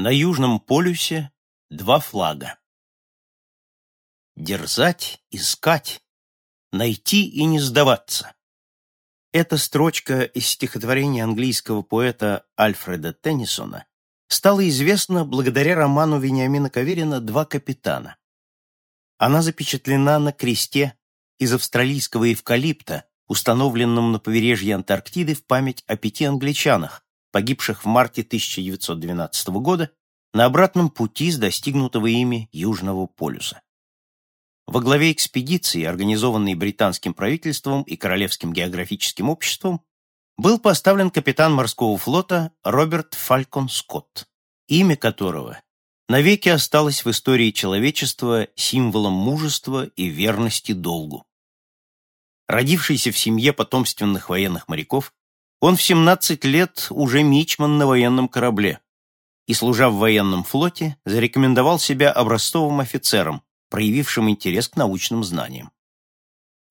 На Южном полюсе два флага. Дерзать, искать, найти и не сдаваться. Эта строчка из стихотворения английского поэта Альфреда Теннисона стала известна благодаря роману Вениамина Каверина «Два капитана». Она запечатлена на кресте из австралийского эвкалипта, установленном на побережье Антарктиды в память о пяти англичанах, погибших в марте 1912 года на обратном пути с достигнутого ими Южного полюса. Во главе экспедиции, организованной британским правительством и Королевским географическим обществом, был поставлен капитан морского флота Роберт Фалькон Скотт, имя которого навеки осталось в истории человечества символом мужества и верности долгу. Родившийся в семье потомственных военных моряков, он в 17 лет уже мичман на военном корабле и, служа в военном флоте, зарекомендовал себя образцовым офицером, проявившим интерес к научным знаниям.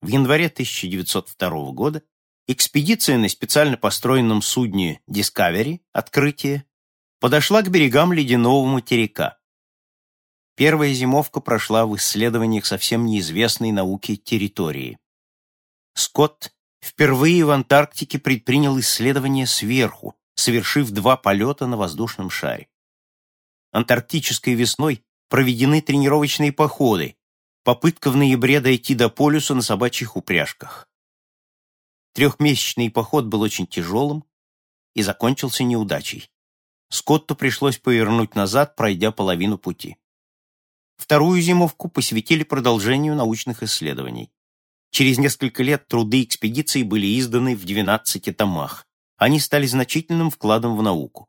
В январе 1902 года экспедиция на специально построенном судне Discovery «Открытие» подошла к берегам ледяного материка. Первая зимовка прошла в исследованиях совсем неизвестной науке территории. Скотт впервые в Антарктике предпринял исследования сверху, совершив два полета на воздушном шаре. Антарктической весной проведены тренировочные походы, попытка в ноябре дойти до полюса на собачьих упряжках. Трехмесячный поход был очень тяжелым и закончился неудачей. Скотту пришлось повернуть назад, пройдя половину пути. Вторую зимовку посвятили продолжению научных исследований. Через несколько лет труды экспедиции были изданы в 12 томах. Они стали значительным вкладом в науку.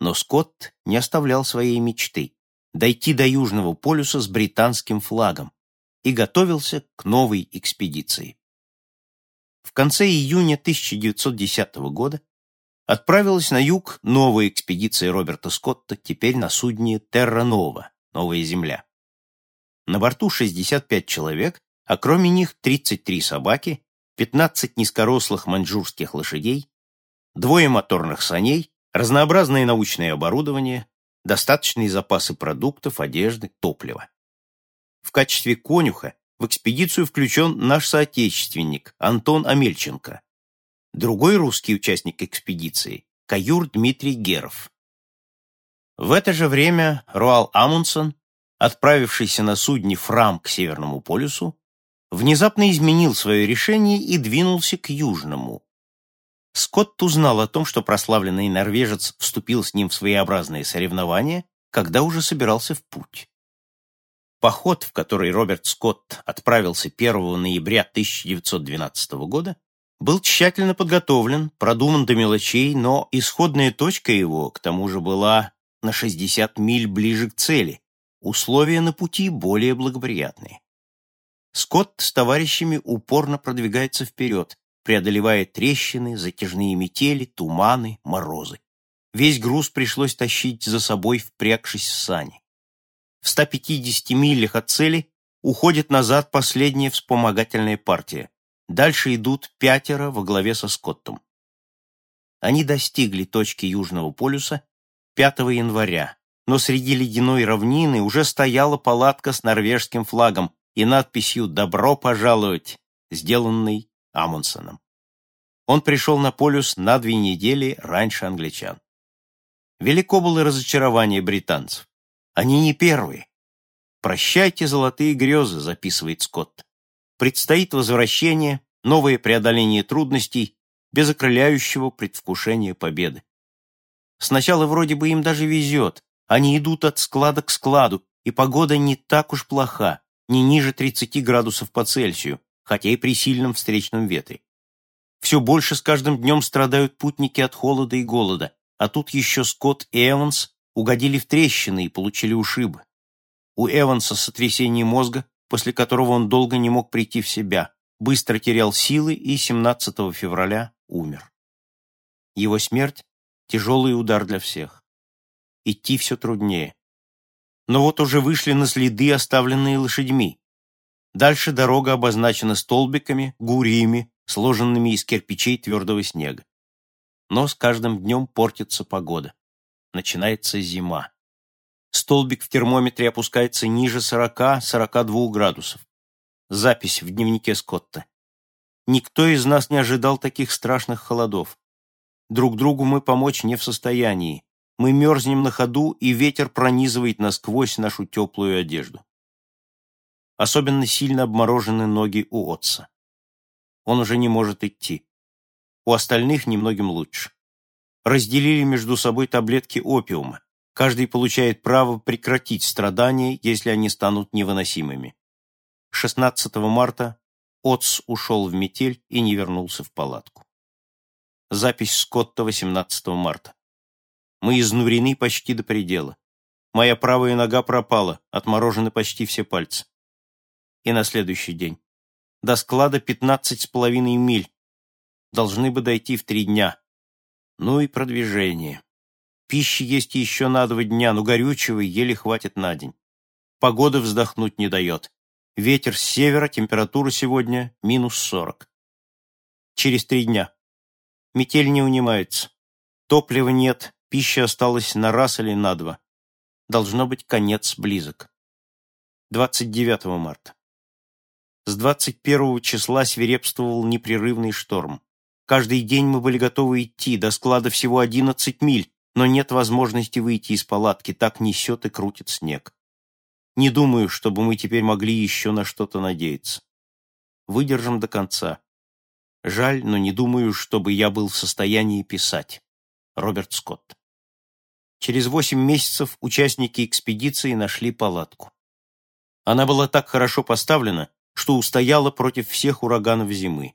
Но Скотт не оставлял своей мечты – дойти до Южного полюса с британским флагом и готовился к новой экспедиции. В конце июня 1910 года отправилась на юг новая экспедиция Роберта Скотта, теперь на судне Терра Нова, Новая Земля. На борту 65 человек, а кроме них 33 собаки, 15 низкорослых маньчжурских лошадей, двое моторных саней, разнообразное научное оборудование, достаточные запасы продуктов, одежды, топлива. В качестве конюха в экспедицию включен наш соотечественник Антон Амельченко. Другой русский участник экспедиции – каюр Дмитрий Геров. В это же время Руал Амундсен, отправившийся на судне Фрам к Северному полюсу, внезапно изменил свое решение и двинулся к Южному. Скотт узнал о том, что прославленный норвежец вступил с ним в своеобразные соревнования, когда уже собирался в путь. Поход, в который Роберт Скотт отправился 1 ноября 1912 года, был тщательно подготовлен, продуман до мелочей, но исходная точка его, к тому же, была на 60 миль ближе к цели, условия на пути более благоприятные. Скотт с товарищами упорно продвигается вперед, преодолевая трещины, затяжные метели, туманы, морозы. Весь груз пришлось тащить за собой, впрягшись в сани. В 150 милях от цели уходит назад последняя вспомогательная партия. Дальше идут пятеро во главе со Скоттом. Они достигли точки Южного полюса 5 января, но среди ледяной равнины уже стояла палатка с норвежским флагом, и надписью «Добро пожаловать», сделанной Амундсеном. Он пришел на полюс на две недели раньше англичан. Велико было разочарование британцев. Они не первые. «Прощайте золотые грезы», — записывает Скотт. Предстоит возвращение, новое преодоление трудностей, без окрыляющего предвкушения победы. Сначала вроде бы им даже везет, они идут от склада к складу, и погода не так уж плоха не ниже 30 градусов по Цельсию, хотя и при сильном встречном ветре. Все больше с каждым днем страдают путники от холода и голода, а тут еще Скотт и Эванс угодили в трещины и получили ушибы. У Эванса сотрясение мозга, после которого он долго не мог прийти в себя, быстро терял силы и 17 февраля умер. Его смерть – тяжелый удар для всех. Идти все труднее но вот уже вышли на следы, оставленные лошадьми. Дальше дорога обозначена столбиками, гуриями, сложенными из кирпичей твердого снега. Но с каждым днем портится погода. Начинается зима. Столбик в термометре опускается ниже 40-42 градусов. Запись в дневнике Скотта. Никто из нас не ожидал таких страшных холодов. Друг другу мы помочь не в состоянии. Мы мерзнем на ходу, и ветер пронизывает насквозь нашу теплую одежду. Особенно сильно обморожены ноги у отца. Он уже не может идти. У остальных немногим лучше. Разделили между собой таблетки опиума. Каждый получает право прекратить страдания, если они станут невыносимыми. 16 марта Отц ушел в метель и не вернулся в палатку. Запись Скотта 18 марта. Мы изнурены почти до предела. Моя правая нога пропала, отморожены почти все пальцы. И на следующий день. До склада пятнадцать с половиной миль. Должны бы дойти в три дня. Ну и продвижение. Пищи есть еще на два дня, но горючего еле хватит на день. Погода вздохнуть не дает. Ветер с севера, температура сегодня минус сорок. Через три дня. Метель не унимается. Топлива нет, пища осталась на раз или на два. Должно быть, конец близок. 29 марта. С 21 числа свирепствовал непрерывный шторм. Каждый день мы были готовы идти, до склада всего 11 миль, но нет возможности выйти из палатки, так несет и крутит снег. Не думаю, чтобы мы теперь могли еще на что-то надеяться. Выдержим до конца. Жаль, но не думаю, чтобы я был в состоянии писать. Роберт Скотт. Через восемь месяцев участники экспедиции нашли палатку. Она была так хорошо поставлена, что устояла против всех ураганов зимы.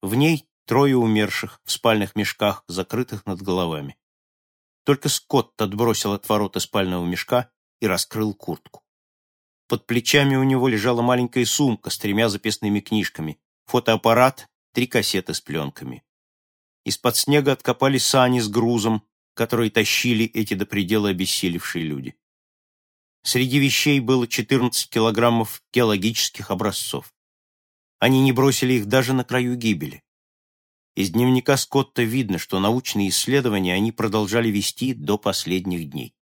В ней трое умерших в спальных мешках, закрытых над головами. Только Скотт отбросил от ворота спального мешка и раскрыл куртку. Под плечами у него лежала маленькая сумка с тремя записными книжками, фотоаппарат, три кассеты с пленками. Из-под снега откопали сани с грузом, которые тащили эти до предела обессилевшие люди. Среди вещей было 14 килограммов геологических образцов. Они не бросили их даже на краю гибели. Из дневника Скотта видно, что научные исследования они продолжали вести до последних дней.